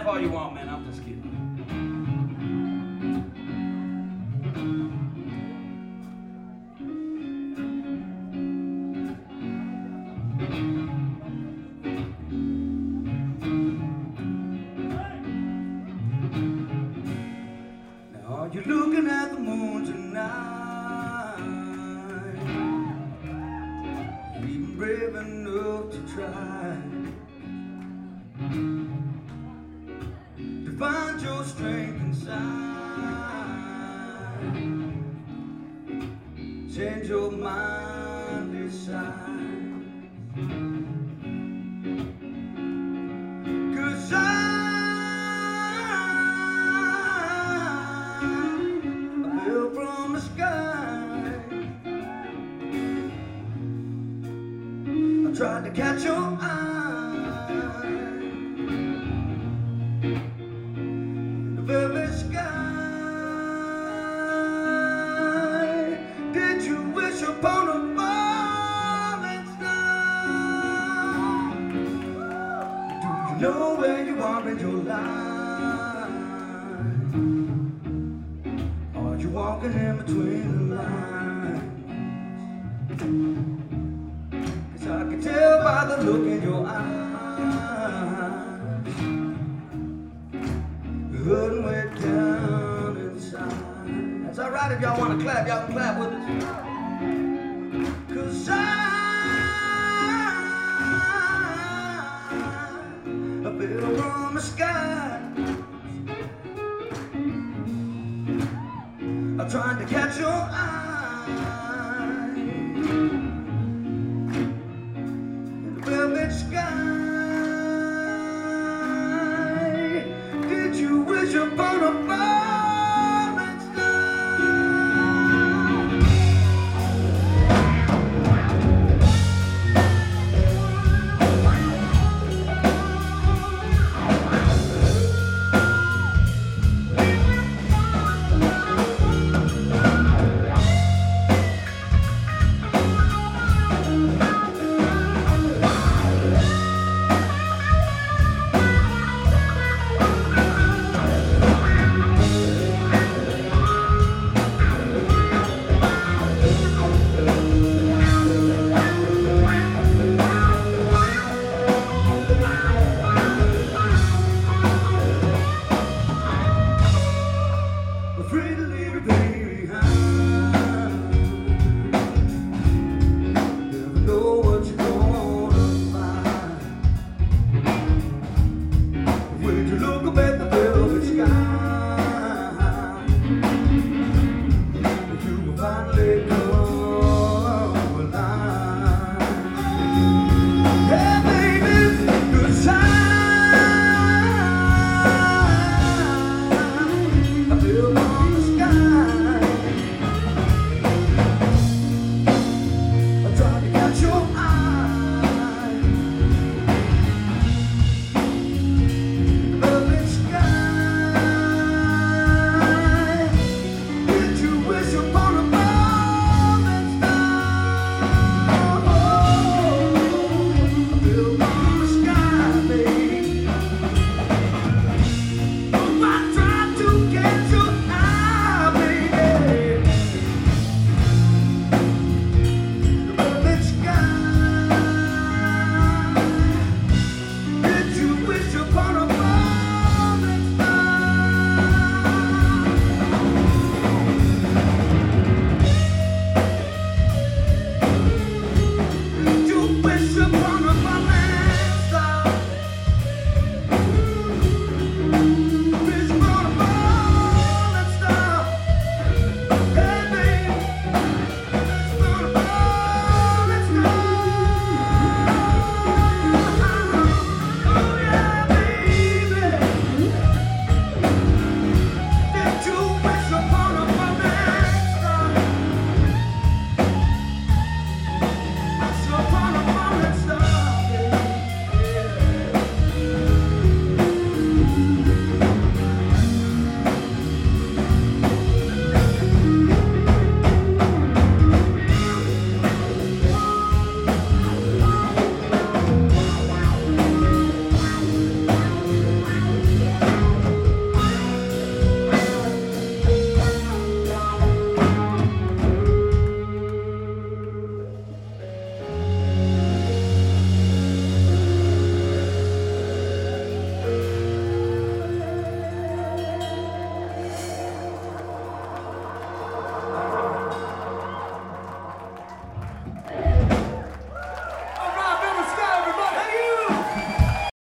laugh all you want, man. I'm just kidding. Now you're looking at the moon tonight, even brave enough to try find your strength inside. Change your mind, decide. Cause I, I fell from the sky. I tried to catch your eye. Know where you are in your life? Are you walking in between the lines? Cause I can tell by the look in your eyes. You're hurting way down inside. That's alright if y'all want to clap, y'all can clap with us. Cause I Tried to catch your eye.